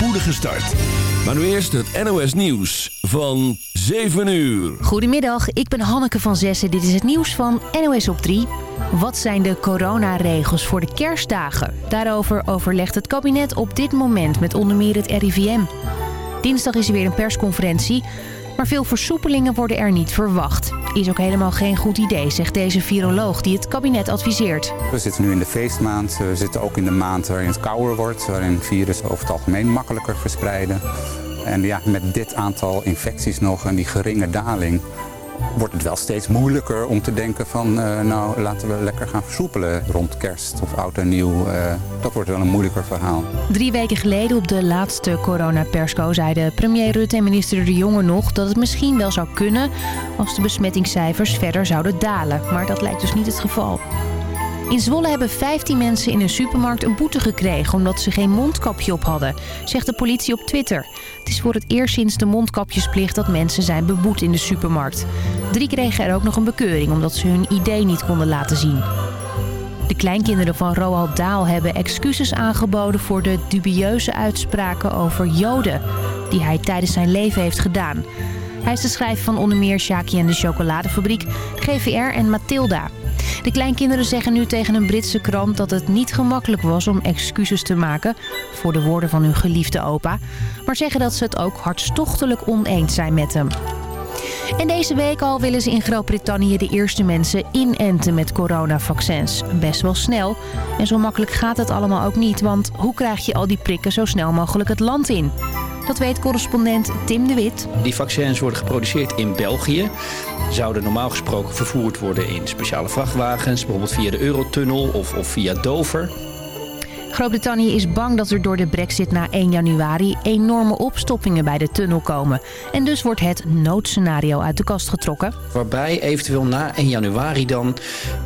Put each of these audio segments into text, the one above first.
spoedige start. Maar nu eerst het NOS Nieuws van 7 uur. Goedemiddag, ik ben Hanneke van Zessen. Dit is het nieuws van NOS op 3. Wat zijn de coronaregels voor de kerstdagen? Daarover overlegt het kabinet op dit moment met onder meer het RIVM. Dinsdag is er weer een persconferentie... Maar veel versoepelingen worden er niet verwacht. Is ook helemaal geen goed idee, zegt deze viroloog die het kabinet adviseert. We zitten nu in de feestmaand. We zitten ook in de maand waarin het kouder wordt. Waarin virussen over het algemeen makkelijker verspreiden. En ja, met dit aantal infecties nog en die geringe daling wordt het wel steeds moeilijker om te denken van... Uh, nou, laten we lekker gaan versoepelen rond kerst of oud en nieuw. Uh, dat wordt wel een moeilijker verhaal. Drie weken geleden op de laatste coronapersco zeiden premier Rutte en minister De Jonge nog... dat het misschien wel zou kunnen als de besmettingscijfers verder zouden dalen. Maar dat lijkt dus niet het geval. In Zwolle hebben 15 mensen in een supermarkt een boete gekregen... omdat ze geen mondkapje op hadden, zegt de politie op Twitter. Het is voor het eerst sinds de mondkapjesplicht dat mensen zijn beboet in de supermarkt. Drie kregen er ook nog een bekeuring omdat ze hun idee niet konden laten zien. De kleinkinderen van Roald Daal hebben excuses aangeboden voor de dubieuze uitspraken over Joden... die hij tijdens zijn leven heeft gedaan. Hij is de schrijver van onder meer Shaki en de Chocoladefabriek, GVR en Matilda. De kleinkinderen zeggen nu tegen een Britse krant dat het niet gemakkelijk was om excuses te maken voor de woorden van hun geliefde opa. Maar zeggen dat ze het ook hartstochtelijk oneens zijn met hem. En deze week al willen ze in Groot-Brittannië de eerste mensen inenten met coronavaccins. Best wel snel. En zo makkelijk gaat het allemaal ook niet, want hoe krijg je al die prikken zo snel mogelijk het land in? Dat weet correspondent Tim de Wit. Die vaccins worden geproduceerd in België. Zouden normaal gesproken vervoerd worden in speciale vrachtwagens. Bijvoorbeeld via de Eurotunnel of, of via Dover. Groot-Brittannië is bang dat er door de brexit na 1 januari enorme opstoppingen bij de tunnel komen. En dus wordt het noodscenario uit de kast getrokken. Waarbij eventueel na 1 januari dan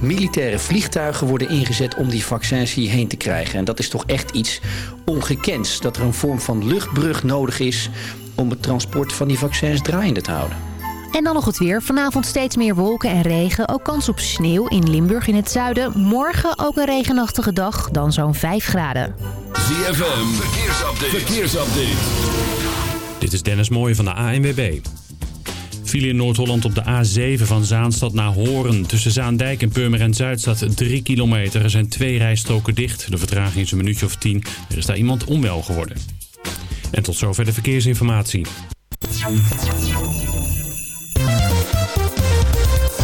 militaire vliegtuigen worden ingezet om die vaccins hierheen te krijgen. En dat is toch echt iets ongekends. Dat er een vorm van luchtbrug nodig is om het transport van die vaccins draaiende te houden. En dan nog het weer. Vanavond steeds meer wolken en regen. Ook kans op sneeuw in Limburg in het zuiden. Morgen ook een regenachtige dag, dan zo'n 5 graden. ZFM, verkeersupdate. verkeersupdate. Dit is Dennis Mooij van de ANWB. File in Noord-Holland op de A7 van Zaanstad naar Horen. Tussen Zaandijk en Purmerend Zuid staat 3 kilometer. Er zijn twee rijstroken dicht. De vertraging is een minuutje of 10. Er is daar iemand onwel geworden. En tot zover de verkeersinformatie.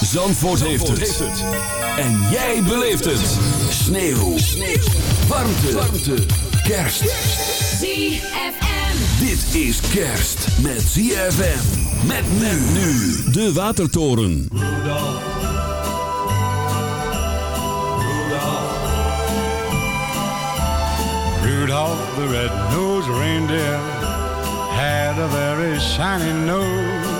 Zandvoort, heeft, het. En jij beleeft het. Sneeuw. Sneeuw. Warmte. Warmte. Kerst. ZFM. Dit is kerst met ZFM. Met men nu. De Watertoren. Rudolph. Rudolph. Rudolph the red-nosed reindeer had a very shiny nose.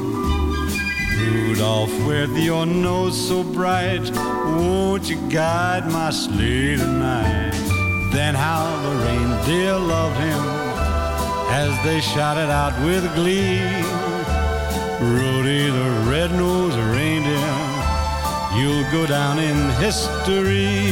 Rudolph, with your nose so bright, won't you guide my sleigh tonight? Then how the reindeer loved him as they shouted out with glee. Rudy the red-nosed reindeer, you'll go down in history.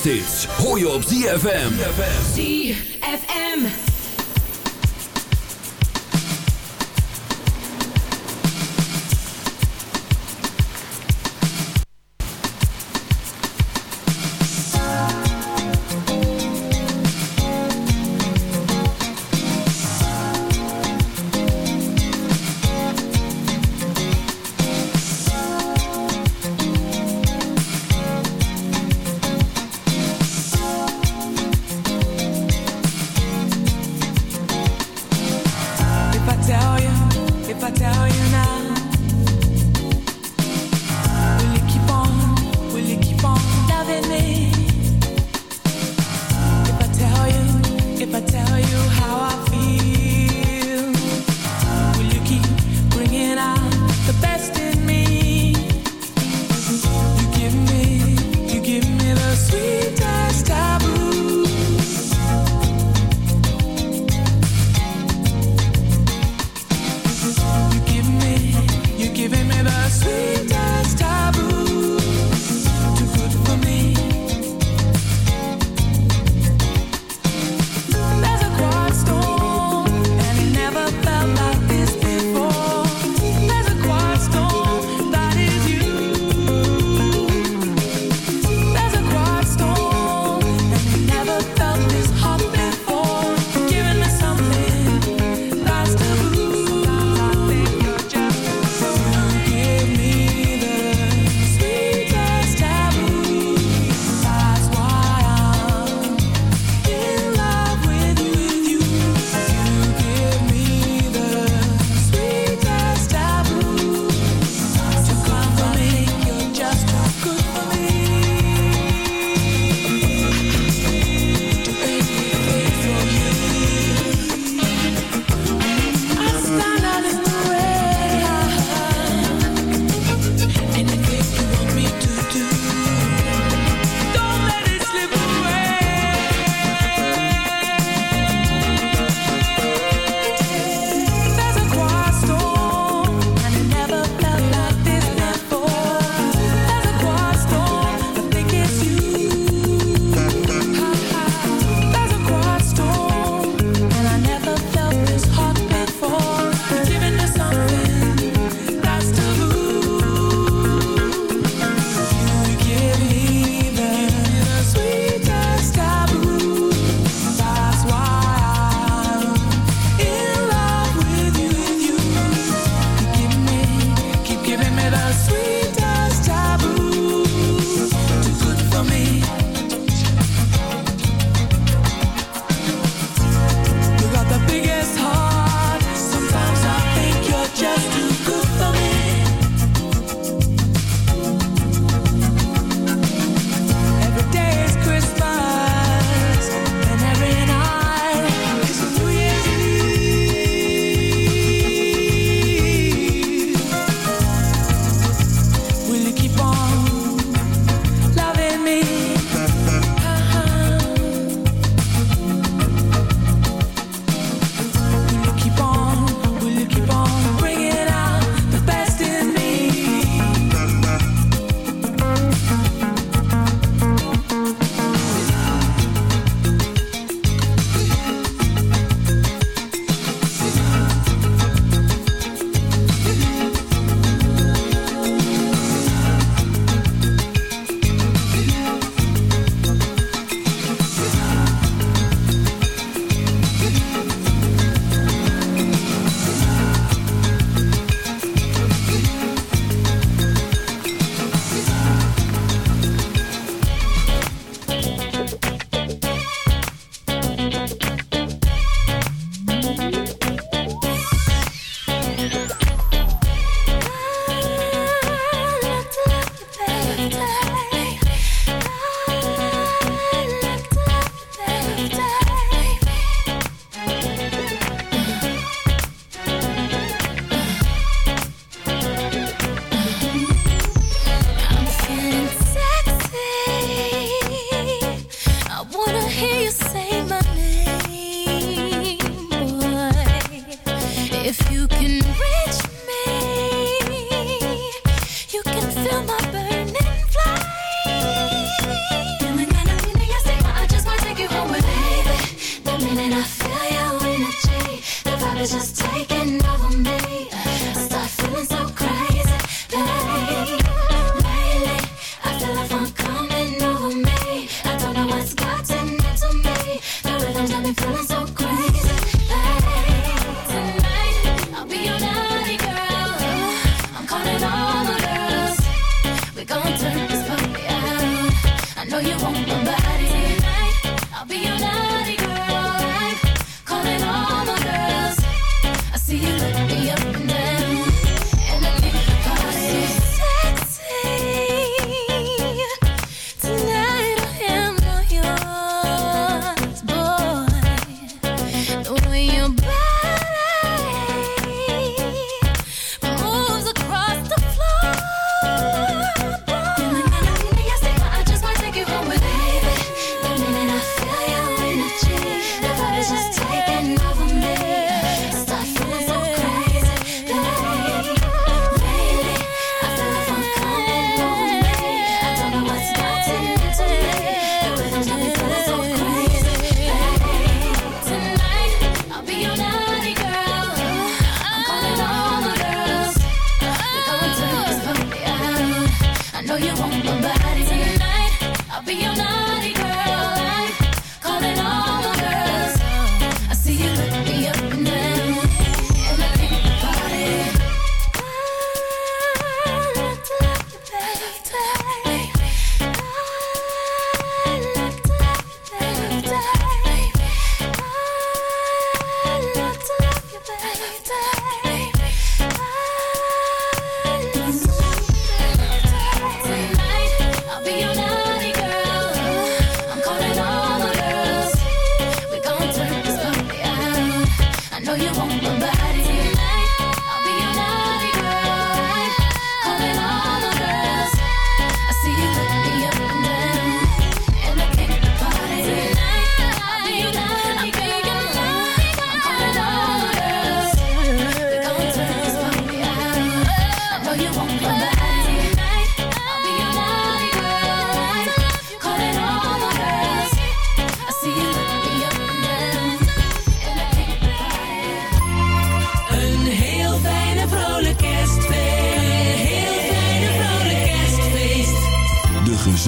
Kershits hoor je op ZFM. ZFM.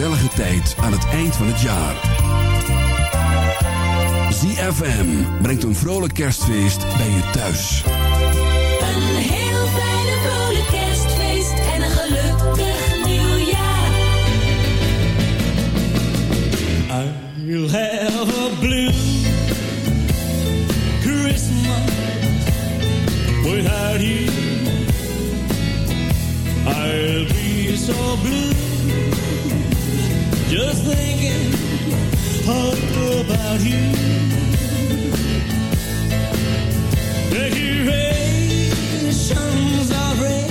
gezellige tijd aan het eind van het jaar. ZFM brengt een vrolijk kerstfeest bij je thuis. Een heel fijne vrolijk kerstfeest en een gelukkig nieuwjaar. I'll have a blue Christmas without you. I'll be so blue. wonder about you. Decorations are red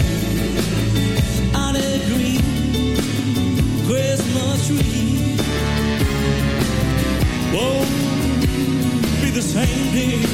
on a green Christmas tree. Won't be the same day.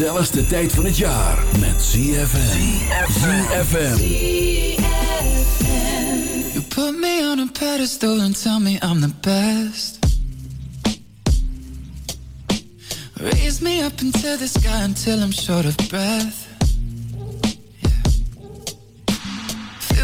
Gezelligste tijd van het jaar met ZFM. ZFM. You put me on a pedestal and tell me I'm the best. Raise me up into the sky until I'm short of breath.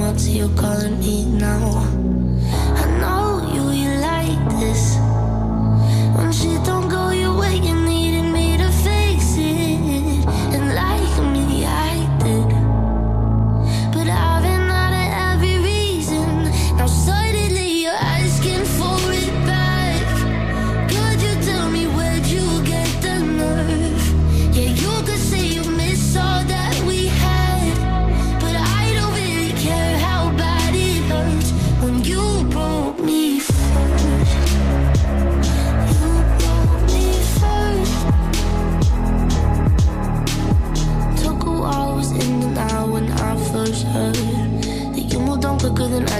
much you're calling me now. I know you, you like this. When she don't go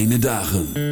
Fijne dagen.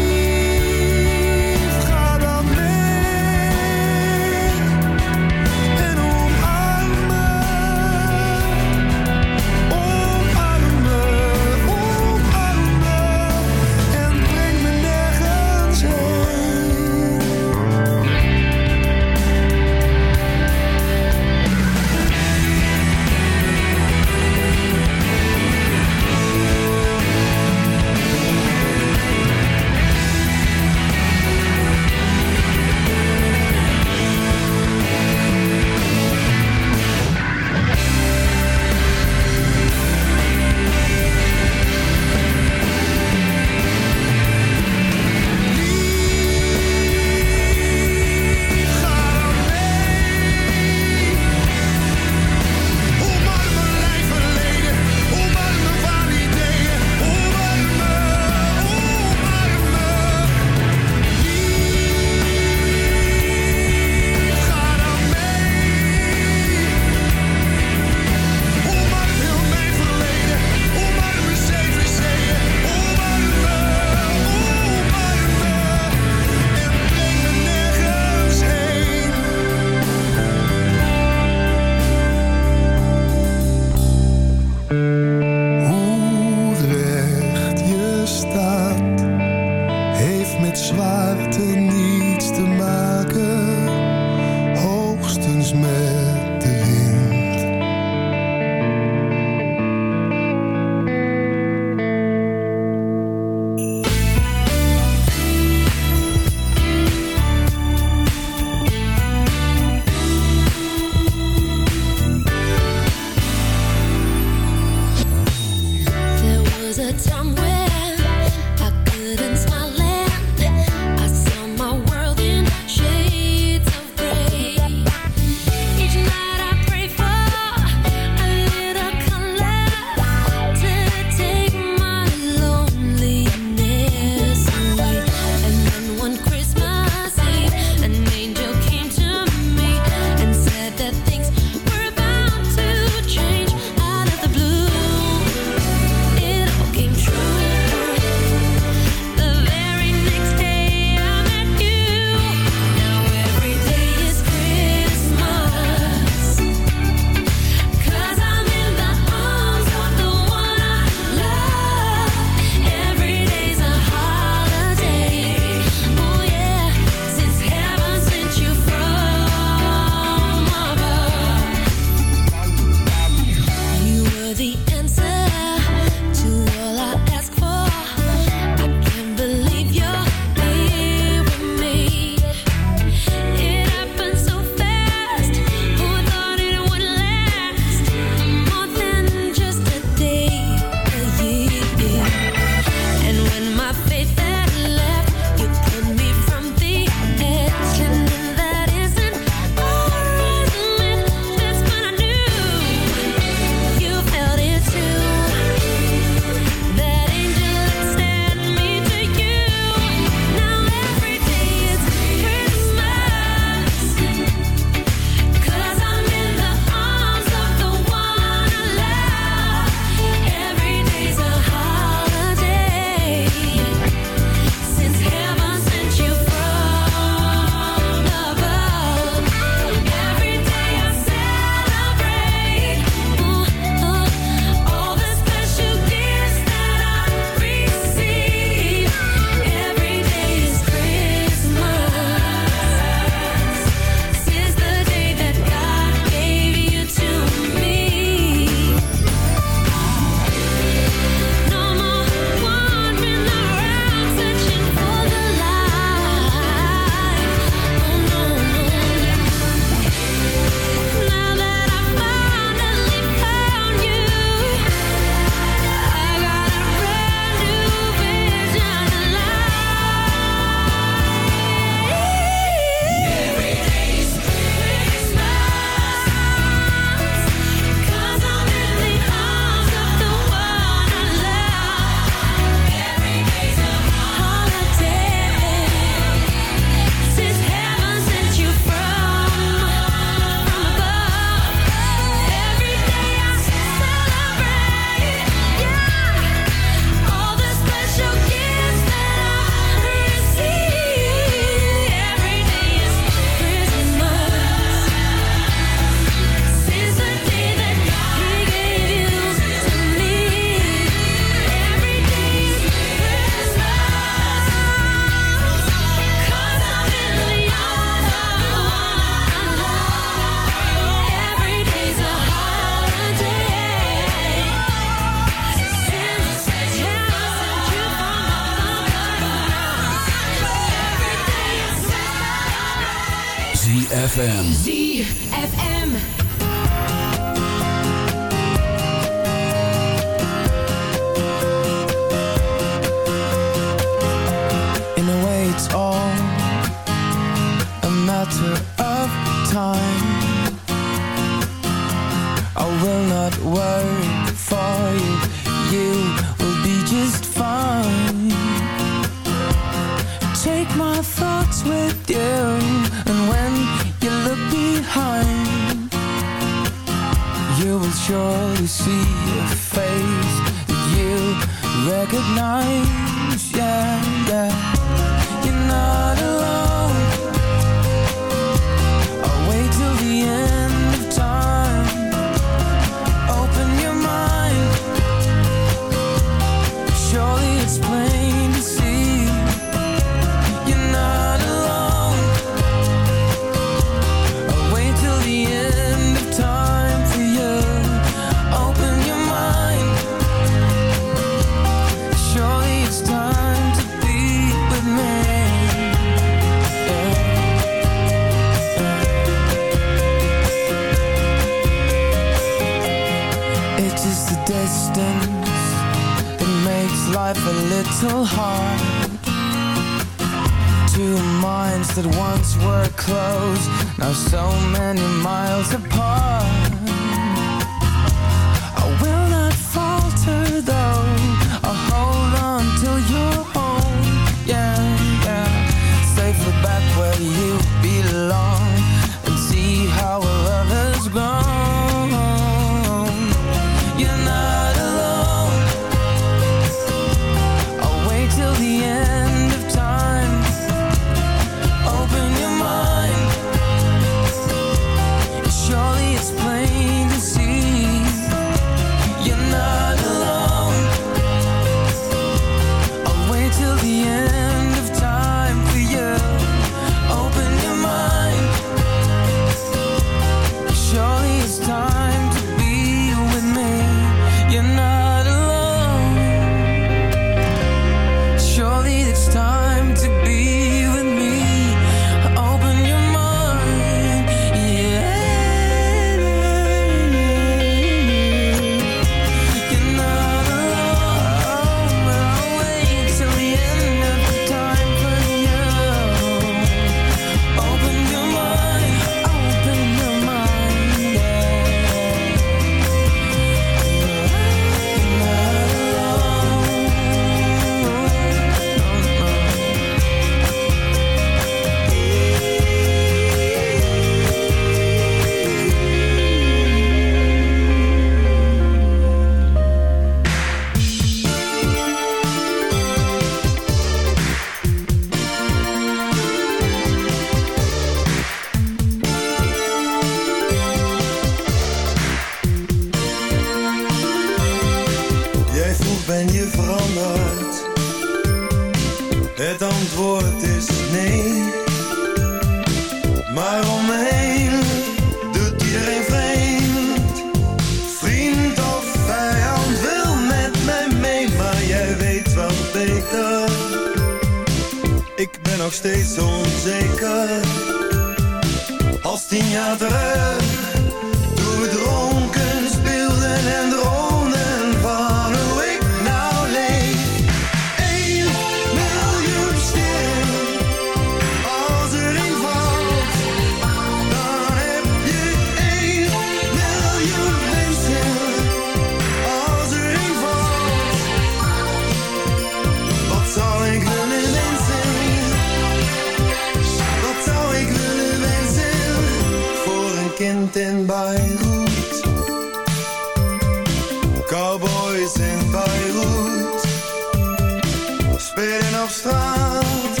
Op straat,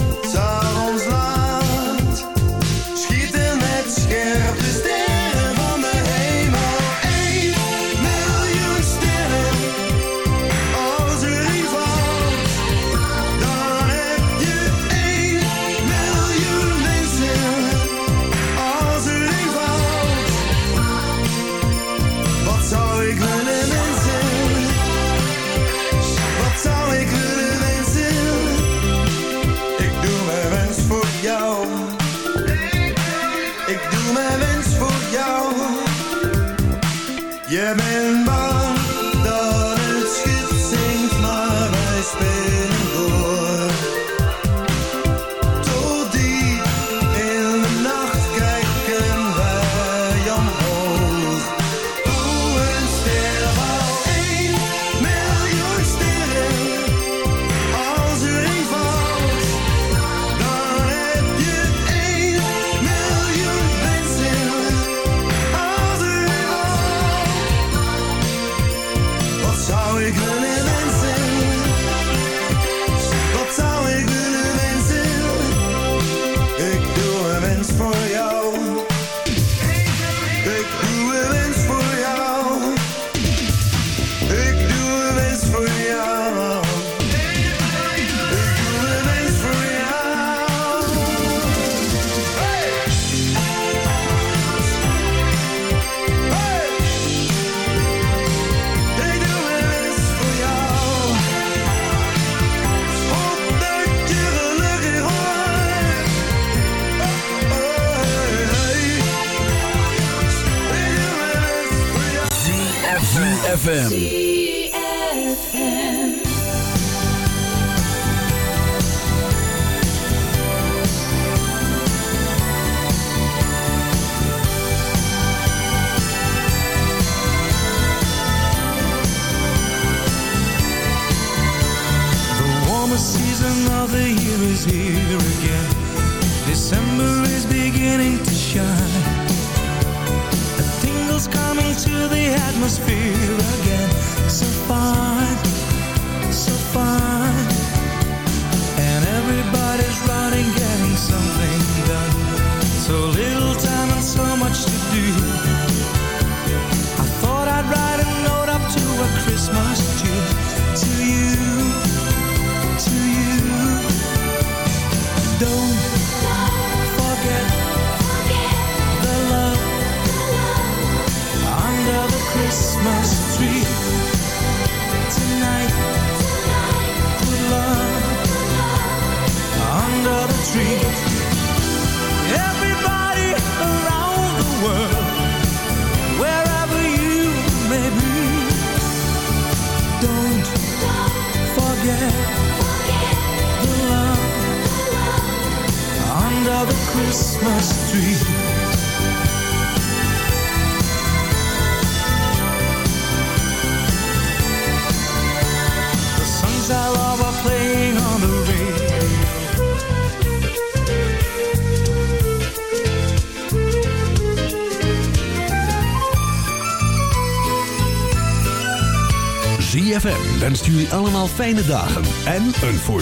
ZFM. Atmosphere allemaal fijne dagen en een voorspoedig